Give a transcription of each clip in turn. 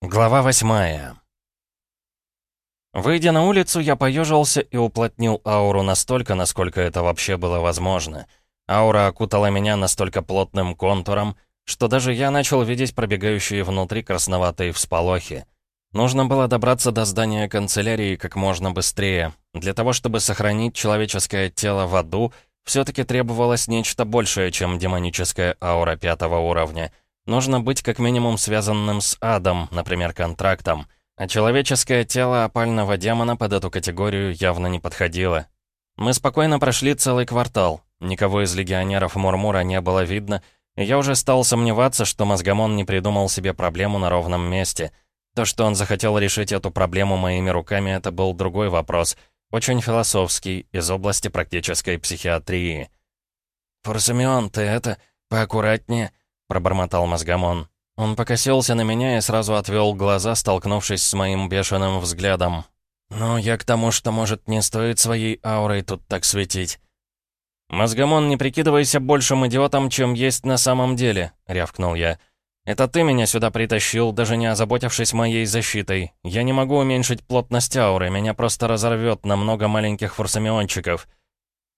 Глава восьмая. Выйдя на улицу, я поежился и уплотнил ауру настолько, насколько это вообще было возможно. Аура окутала меня настолько плотным контуром, что даже я начал видеть пробегающие внутри красноватые всполохи. Нужно было добраться до здания канцелярии как можно быстрее. Для того, чтобы сохранить человеческое тело в аду, все-таки требовалось нечто большее, чем демоническая аура пятого уровня — Нужно быть как минимум связанным с адом, например, контрактом. А человеческое тело опального демона под эту категорию явно не подходило. Мы спокойно прошли целый квартал. Никого из легионеров Мурмура не было видно, и я уже стал сомневаться, что Мозгамон не придумал себе проблему на ровном месте. То, что он захотел решить эту проблему моими руками, это был другой вопрос, очень философский, из области практической психиатрии. «Форсамион, ты это, поаккуратнее», пробормотал мозгомон. Он покосился на меня и сразу отвел глаза, столкнувшись с моим бешеным взглядом. «Ну, я к тому, что, может, не стоит своей аурой тут так светить». «Мозгомон, не прикидывайся большим идиотом, чем есть на самом деле», — рявкнул я. «Это ты меня сюда притащил, даже не озаботившись моей защитой. Я не могу уменьшить плотность ауры, меня просто разорвет на много маленьких форсамиончиков».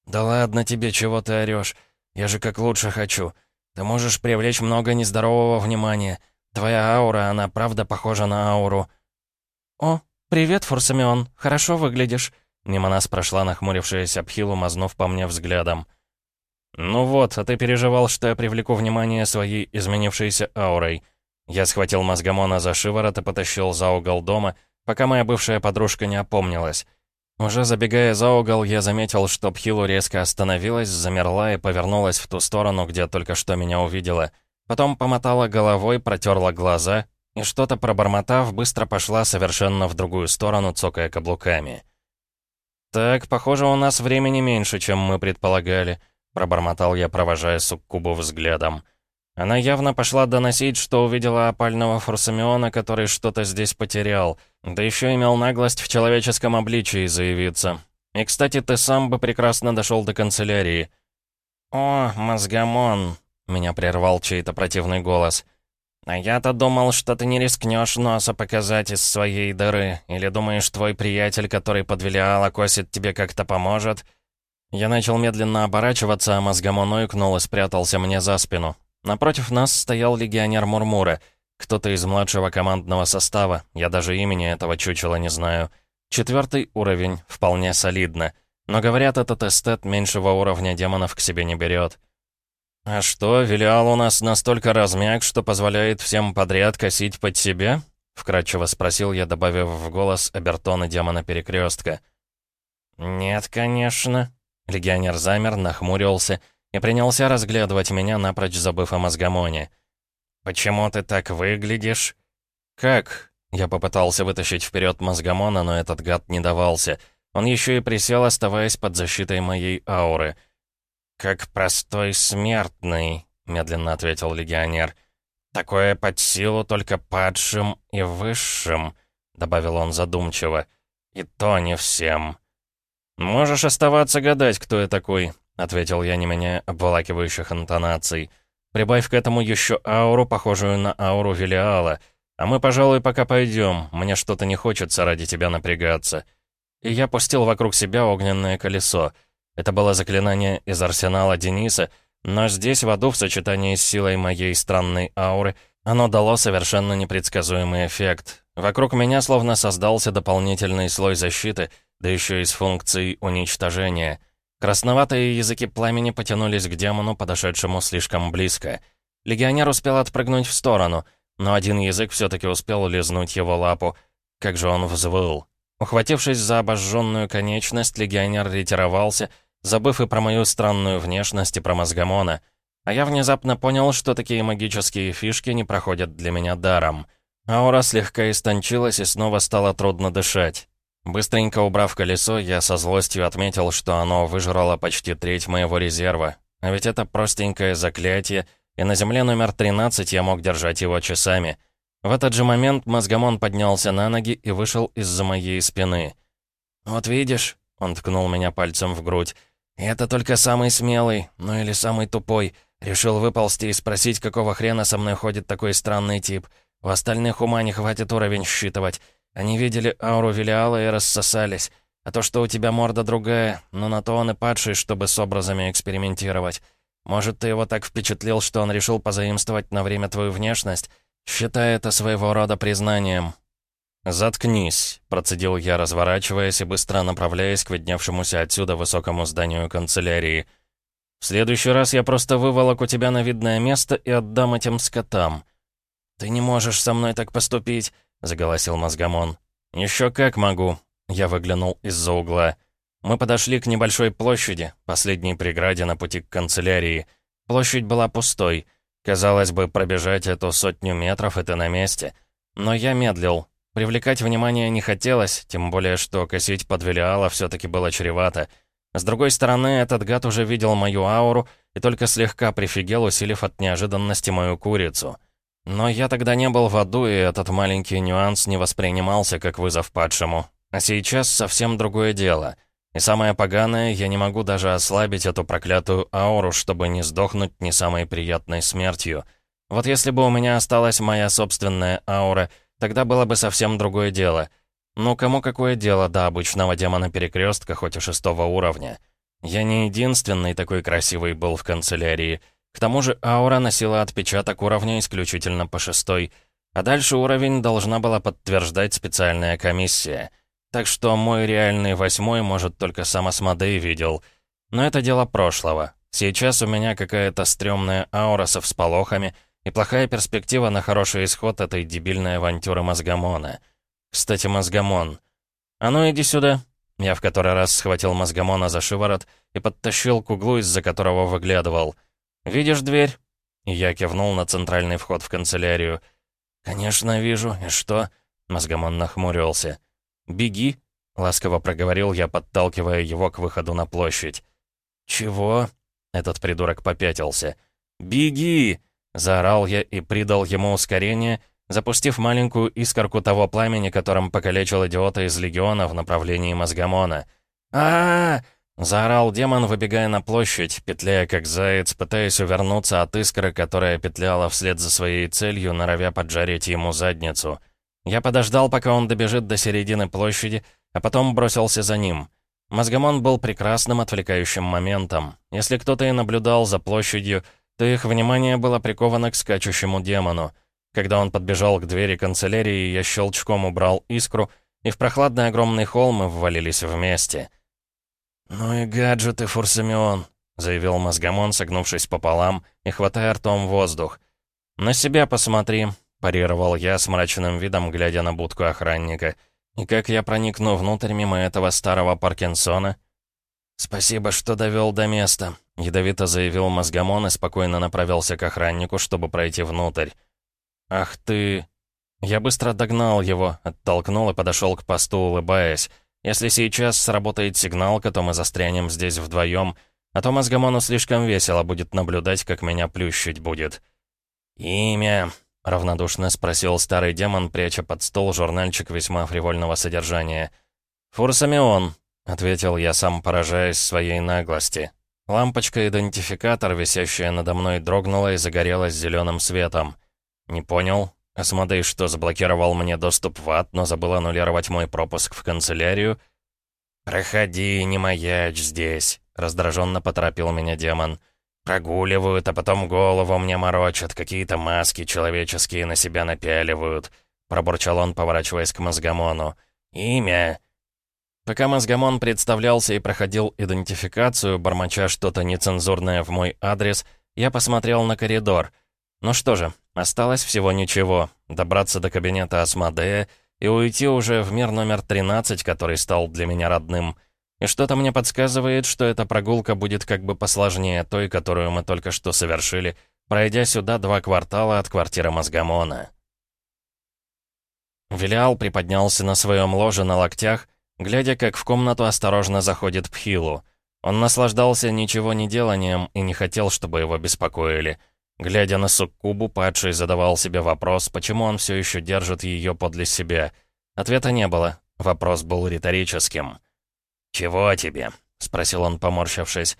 «Да ладно тебе, чего ты орешь? Я же как лучше хочу. Ты можешь привлечь много нездорового внимания. Твоя аура, она правда похожа на ауру». «О, привет, Фурсамион. Хорошо выглядишь». Мимо нас прошла нахмурившаяся Пхилу, мазнув по мне взглядом. «Ну вот, а ты переживал, что я привлеку внимание своей изменившейся аурой». Я схватил мозгомона за шиворот и потащил за угол дома, пока моя бывшая подружка не опомнилась. Уже забегая за угол, я заметил, что Пхилу резко остановилась, замерла и повернулась в ту сторону, где только что меня увидела. Потом помотала головой, протерла глаза и, что-то пробормотав, быстро пошла совершенно в другую сторону, цокая каблуками. «Так, похоже, у нас времени меньше, чем мы предполагали», — пробормотал я, провожая суккубу взглядом. Она явно пошла доносить, что увидела опального фурсамиона, который что-то здесь потерял, да еще имел наглость в человеческом обличии заявиться. И, кстати, ты сам бы прекрасно дошел до канцелярии. «О, мозгомон!» — меня прервал чей-то противный голос. «А я-то думал, что ты не рискнешь носа показать из своей дыры, или думаешь, твой приятель, который под Велиала косит, тебе как-то поможет?» Я начал медленно оборачиваться, а мозгомон уйкнул и спрятался мне за спину. Напротив нас стоял легионер Мурмура, кто-то из младшего командного состава, я даже имени этого чучела не знаю. Четвертый уровень, вполне солидно. Но говорят, этот эстет меньшего уровня демонов к себе не берет. «А что, Велиал у нас настолько размяк, что позволяет всем подряд косить под себя?» — вкратчиво спросил я, добавив в голос обертона демона перекрестка. «Нет, конечно». Легионер замер, нахмурился и принялся разглядывать меня, напрочь забыв о мозгомоне. «Почему ты так выглядишь?» «Как?» Я попытался вытащить вперед мозгомона, но этот гад не давался. Он еще и присел, оставаясь под защитой моей ауры. «Как простой смертный», — медленно ответил легионер. «Такое под силу только падшим и высшим», — добавил он задумчиво. «И то не всем». «Можешь оставаться гадать, кто я такой», ответил я, не меняя обволакивающих интонаций. «Прибавь к этому еще ауру, похожую на ауру Велиала. А мы, пожалуй, пока пойдем. Мне что-то не хочется ради тебя напрягаться». И я пустил вокруг себя огненное колесо. Это было заклинание из арсенала Дениса, но здесь, в аду, в сочетании с силой моей странной ауры, оно дало совершенно непредсказуемый эффект. Вокруг меня словно создался дополнительный слой защиты, да еще и с функцией уничтожения — Красноватые языки пламени потянулись к демону, подошедшему слишком близко. Легионер успел отпрыгнуть в сторону, но один язык все-таки успел лизнуть его лапу. Как же он взвыл. Ухватившись за обожженную конечность, легионер ретировался, забыв и про мою странную внешность, и про мозгомона. А я внезапно понял, что такие магические фишки не проходят для меня даром. Аура слегка истончилась, и снова стало трудно дышать. Быстренько убрав колесо, я со злостью отметил, что оно выжрало почти треть моего резерва. А ведь это простенькое заклятие, и на земле номер 13 я мог держать его часами. В этот же момент мозгомон поднялся на ноги и вышел из-за моей спины. «Вот видишь», — он ткнул меня пальцем в грудь, «это только самый смелый, ну или самый тупой, решил выползти и спросить, какого хрена со мной ходит такой странный тип. У остальных ума не хватит уровень считывать. Они видели ауру Велиала и рассосались. А то, что у тебя морда другая, ну на то он и падший, чтобы с образами экспериментировать. Может, ты его так впечатлил, что он решил позаимствовать на время твою внешность? Считай это своего рода признанием». «Заткнись», — процедил я, разворачиваясь и быстро направляясь к видневшемуся отсюда высокому зданию канцелярии. «В следующий раз я просто выволоку тебя на видное место и отдам этим скотам». «Ты не можешь со мной так поступить», — заголосил Мозгомон. «Еще как могу», — я выглянул из-за угла. Мы подошли к небольшой площади, последней преграде на пути к канцелярии. Площадь была пустой. Казалось бы, пробежать эту сотню метров — это на месте. Но я медлил. Привлекать внимание не хотелось, тем более, что косить под Велиала все-таки было чревато. С другой стороны, этот гад уже видел мою ауру и только слегка прифигел, усилив от неожиданности мою курицу. Но я тогда не был в аду, и этот маленький нюанс не воспринимался как вызов падшему. А сейчас совсем другое дело — и самое поганое, я не могу даже ослабить эту проклятую ауру, чтобы не сдохнуть не самой приятной смертью. Вот если бы у меня осталась моя собственная аура, тогда было бы совсем другое дело. Ну, кому какое дело до обычного демона перекрестка, хоть и шестого уровня? Я не единственный такой красивый был в канцелярии. К тому же аура носила отпечаток уровня исключительно по шестой, а дальше уровень должна была подтверждать специальная комиссия — так что мой реальный восьмой, может, только сам Асмодей видел. Но это дело прошлого. Сейчас у меня какая-то стрёмная аура со всполохами и плохая перспектива на хороший исход этой дебильной авантюры Мозгомона. Кстати, Мозгомон. А ну иди сюда. Я в который раз схватил Мозгомона за шиворот и подтащил к углу, из-за которого выглядывал. «Видишь дверь?» Я кивнул на центральный вход в канцелярию. «Конечно, вижу. И что?» Мозгомон нахмурился. «Беги», — ласково проговорил я, подталкивая его к выходу на площадь. «Чего?» — этот придурок попятился. «Беги!» — заорал я и придал ему ускорение, запустив маленькую искорку того пламени, которым покалечил идиота из Легиона в направлении Мозгомона. а, -а, -а Заорал демон, выбегая на площадь, петляя как заяц, пытаясь увернуться от искры, которая петляла вслед за своей целью, норовя поджарить ему задницу. Я подождал, пока он добежит до середины площади, а потом бросился за ним. Мозгомон был прекрасным отвлекающим моментом. Если кто-то и наблюдал за площадью, то их внимание было приковано к скачущему демону. Когда он подбежал к двери канцелярии, я щелчком убрал искру, и в прохладный огромный холл мы ввалились вместе. «Ну и гаджеты, Фурсамион», — заявил Мозгомон, согнувшись пополам и хватая ртом воздух. «На себя посмотри», парировал я с мрачным видом, глядя на будку охранника. «И как я проникну внутрь мимо этого старого Паркинсона?» «Спасибо, что довел до места», — ядовито заявил Мозгомон и спокойно направился к охраннику, чтобы пройти внутрь. «Ах ты...» Я быстро догнал его, оттолкнул и подошел к посту, улыбаясь. «Если сейчас сработает сигналка, то мы застрянем здесь вдвоем, а то Мозгомону слишком весело будет наблюдать, как меня плющить будет». «Имя...» — равнодушно спросил старый демон, пряча под стол журнальчик весьма фривольного содержания. «Фурсамион», — ответил я сам, поражаясь своей наглости. Лампочка-идентификатор, висящая надо мной, дрогнула и загорелась зеленым светом. «Не понял. Асмодей что, заблокировал мне доступ в ад, но забыл аннулировать мой пропуск в канцелярию?» «Проходи, не маячь здесь», — раздраженно поторопил меня демон. Прогуливают, а потом голову мне морочат, какие-то маски человеческие на себя напяливают», — пробурчал он, поворачиваясь к Мозгомону. «Имя?» Пока Мозгомон представлялся и проходил идентификацию, бормоча что-то нецензурное в мой адрес, я посмотрел на коридор. Ну что же, осталось всего ничего. Добраться до кабинета Асмодея и уйти уже в мир номер 13, который стал для меня родным — и что-то мне подсказывает, что эта прогулка будет как бы посложнее той, которую мы только что совершили, пройдя сюда два квартала от квартиры Мозгомона. Велиал приподнялся на своем ложе на локтях, глядя, как в комнату осторожно заходит Пхилу. Он наслаждался ничего не деланием и не хотел, чтобы его беспокоили. Глядя на Суккубу, падший задавал себе вопрос, почему он все еще держит ее подле себя. Ответа не было, вопрос был риторическим. «Чего тебе?» — спросил он, поморщившись.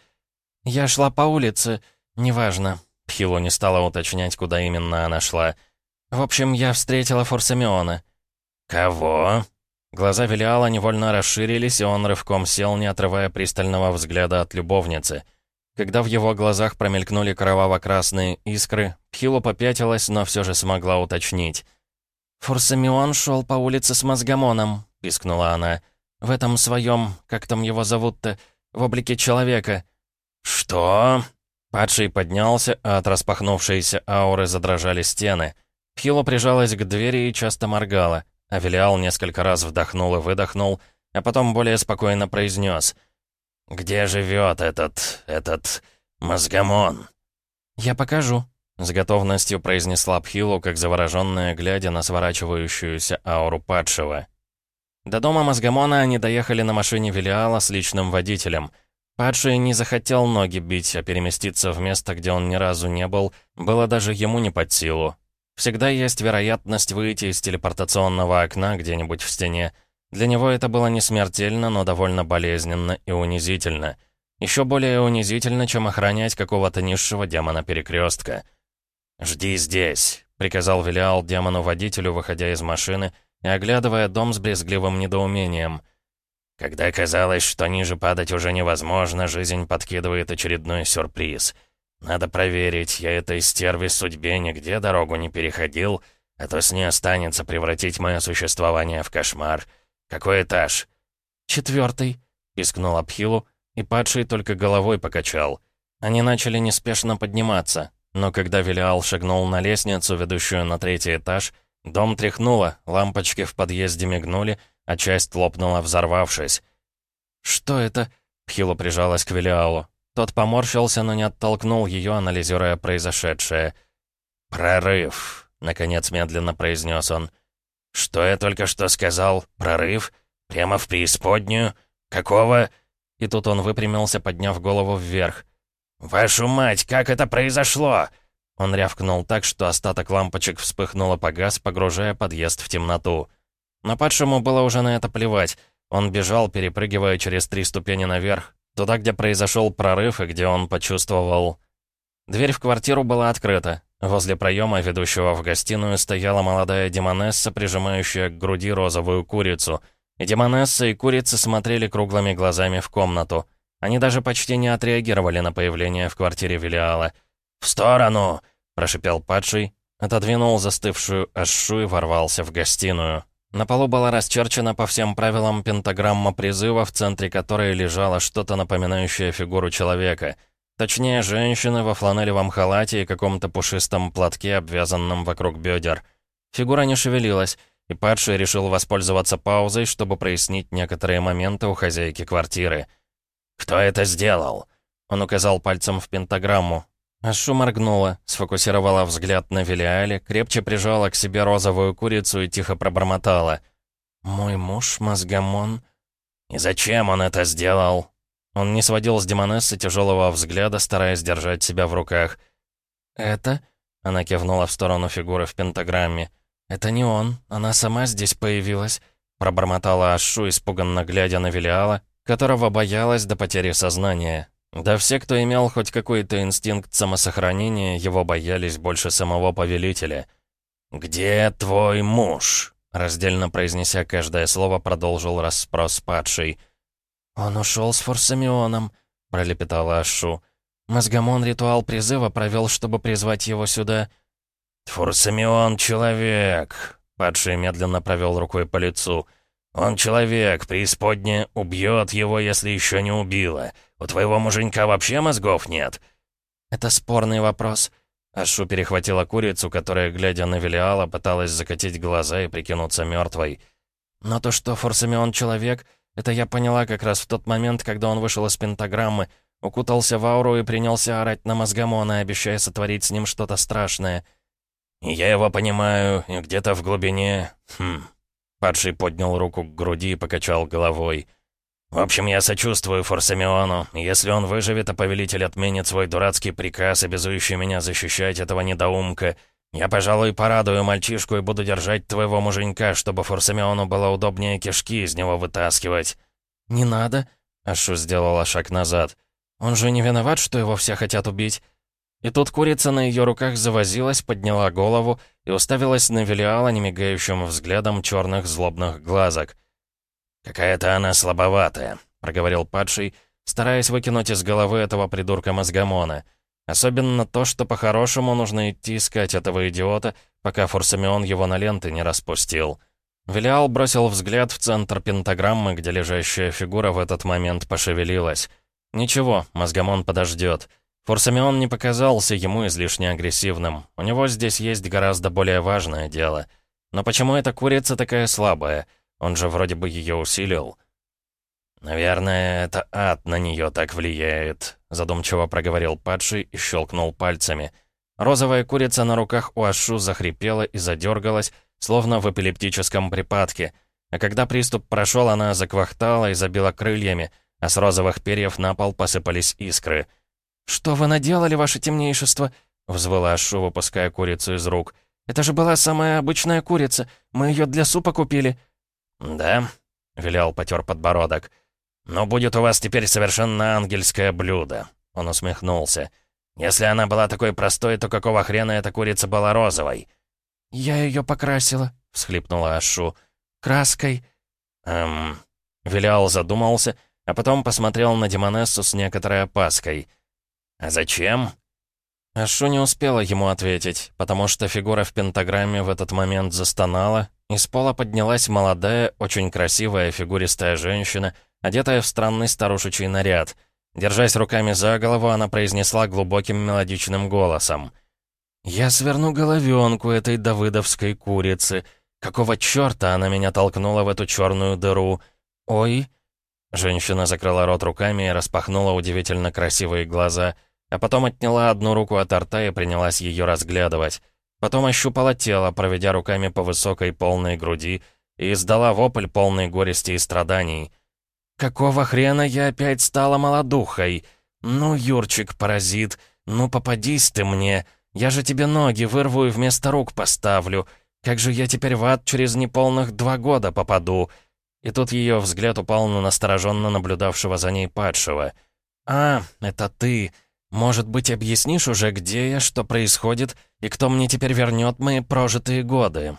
«Я шла по улице. Неважно». Пхилу не стала уточнять, куда именно она шла. В общем, я встретила Форсамиона». «Кого?» Глаза Велиала невольно расширились, и он рывком сел, не отрывая пристального взгляда от любовницы. Когда в его глазах промелькнули кроваво-красные искры, Пхилу попятилась, но все же смогла уточнить. «Фурсамион шел по улице с мозгомоном», — пискнула она. «В этом своем, как там его зовут-то, в облике человека». «Что?» Падший поднялся, а от распахнувшейся ауры задрожали стены. Пхилу прижалась к двери и часто моргала. Авелиал несколько раз вдохнул и выдохнул, а потом более спокойно произнес. «Где живет этот... этот... мозгомон?» «Я покажу», — с готовностью произнесла Пхилу, как завороженная, глядя на сворачивающуюся ауру падшего. До дома мозгомона они доехали на машине Велиала с личным водителем. Падший не захотел ноги бить, а переместиться в место, где он ни разу не был, было даже ему не под силу. Всегда есть вероятность выйти из телепортационного окна где-нибудь в стене. Для него это было не смертельно, но довольно болезненно и унизительно. Еще более унизительно, чем охранять какого-то низшего демона перекрестка. «Жди здесь», — приказал Велиал демону-водителю, выходя из машины и оглядывая дом с брезгливым недоумением. «Когда казалось, что ниже падать уже невозможно, жизнь подкидывает очередной сюрприз — надо проверить, я этой стерве судьбе нигде дорогу не переходил, а то с ней останется превратить мое существование в кошмар. Какой этаж?» «Четвертый», — пискнул Абхилу, и падший только головой покачал. Они начали неспешно подниматься, но когда Велиал шагнул на лестницу, ведущую на третий этаж, дом тряхнуло, лампочки в подъезде мигнули, а часть лопнула, взорвавшись. «Что это?» — Пхилу прижалась к Велиалу. Тот поморщился, но не оттолкнул ее, анализируя произошедшее. «Прорыв», — наконец медленно произнес он. «Что я только что сказал? Прорыв? Прямо в преисподнюю? Какого?» И тут он выпрямился, подняв голову вверх. «Вашу мать, как это произошло?» Он рявкнул так, что остаток лампочек вспыхнул и погас, погружая подъезд в темноту. Но падшему было уже на это плевать. Он бежал, перепрыгивая через три ступени наверх, Туда, где произошел прорыв и где он почувствовал... Дверь в квартиру была открыта. Возле проема, ведущего в гостиную, стояла молодая демонесса, прижимающая к груди розовую курицу. И демонесса, и курица смотрели круглыми глазами в комнату. Они даже почти не отреагировали на появление в квартире Велиала. «В сторону!» — прошипел падший, отодвинул застывшую Ашшу и ворвался в гостиную. На полу была расчерчена по всем правилам пентаграмма призыва, в центре которой лежало что-то напоминающее фигуру человека. Точнее, женщины во фланелевом халате и каком-то пушистом платке, обвязанном вокруг бедер. Фигура не шевелилась, и падший решил воспользоваться паузой, чтобы прояснить некоторые моменты у хозяйки квартиры. «Кто это сделал?» Он указал пальцем в пентаграмму. Ашу моргнула, сфокусировала взгляд на Велиале, крепче прижала к себе розовую курицу и тихо пробормотала. «Мой муж, Мозгамон...» «И зачем он это сделал?» Он не сводил с Демонессы тяжелого взгляда, стараясь держать себя в руках. «Это?» — она кивнула в сторону фигуры в пентаграмме. «Это не он, она сама здесь появилась», — пробормотала Ашу, испуганно глядя на Велиала, которого боялась до потери сознания. Да все, кто имел хоть какой-то инстинкт самосохранения, его боялись больше самого повелителя. «Где твой муж?» Раздельно произнеся каждое слово, продолжил расспрос падший. «Он ушел с Форсамионом», — пролепетала Ашу. «Мозгомон ритуал призыва провел, чтобы призвать его сюда». «Форсамион — человек», — падший медленно провел рукой по лицу. «Он человек, преисподняя убьет его, если еще не убила. У твоего муженька вообще мозгов нет?» «Это спорный вопрос». Ашу перехватила курицу, которая, глядя на Велиала, пыталась закатить глаза и прикинуться мертвой. «Но то, что Форсамион человек, это я поняла как раз в тот момент, когда он вышел из пентаграммы, укутался в ауру и принялся орать на мозгомона, обещая сотворить с ним что-то страшное». «Я его понимаю, и где-то в глубине... Хм...» Падший поднял руку к груди и покачал головой. В общем, я сочувствую Форсамиону. Если он выживет, а повелитель отменит свой дурацкий приказ, обязующий меня защищать этого недоумка, я, пожалуй, порадую мальчишку и буду держать твоего муженька, чтобы Форсамиону было удобнее кишки из него вытаскивать». «Не надо», — Ашу сделала шаг назад. «Он же не виноват, что его все хотят убить?» И тут курица на ее руках завозилась, подняла голову и уставилась на Велиала немигающим взглядом черных злобных глазок. «Какая-то она слабоватая», — проговорил падший, стараясь выкинуть из головы этого придурка мозгомона. Особенно то, что по-хорошему нужно идти искать этого идиота, пока Форсамион его на ленты не распустил. Велиал бросил взгляд в центр пентаграммы, где лежащая фигура в этот момент пошевелилась. «Ничего, мозгомон подождет. Форсамион не показался ему излишне агрессивным. У него здесь есть гораздо более важное дело. Но почему эта курица такая слабая? Он же вроде бы ее усилил». «Наверное, это ад на нее так влияет», — задумчиво проговорил падший и щелкнул пальцами. Розовая курица на руках у Ашу захрипела и задергалась, словно в эпилептическом припадке. А когда приступ прошел, она заквахтала и забила крыльями, а с розовых перьев на пол посыпались искры. «Что вы наделали, ваше темнейшество?» — взвыла Ашу, выпуская курицу из рук. «Это же была самая обычная курица. Мы ее для супа купили». «Да?» — вилял потер подбородок. «Но будет у вас теперь совершенно ангельское блюдо», — он усмехнулся. «Если она была такой простой, то какого хрена эта курица была розовой?» «Я ее покрасила», — всхлипнула Ашу. «Краской». «Эм...» Вилял задумался, а потом посмотрел на Демонессу с некоторой опаской. «А зачем?» Ашу не успела ему ответить, потому что фигура в пентаграмме в этот момент застонала, и с пола поднялась молодая, очень красивая фигуристая женщина — одетая в странный старушечий наряд. Держась руками за голову, она произнесла глубоким мелодичным голосом. «Я сверну головенку этой давыдовской курицы. Какого черта она меня толкнула в эту черную дыру? Ой!» Женщина закрыла рот руками и распахнула удивительно красивые глаза, а потом отняла одну руку от рта и принялась ее разглядывать. Потом ощупала тело, проведя руками по высокой полной груди, и издала вопль полной горести и страданий. «Какого хрена я опять стала молодухой? Ну, Юрчик, паразит, ну попадись ты мне. Я же тебе ноги вырву и вместо рук поставлю. Как же я теперь в ад через неполных два года попаду?» И тут ее взгляд упал на настороженно наблюдавшего за ней падшего. «А, это ты. Может быть, объяснишь уже, где я, что происходит, и кто мне теперь вернет мои прожитые годы?»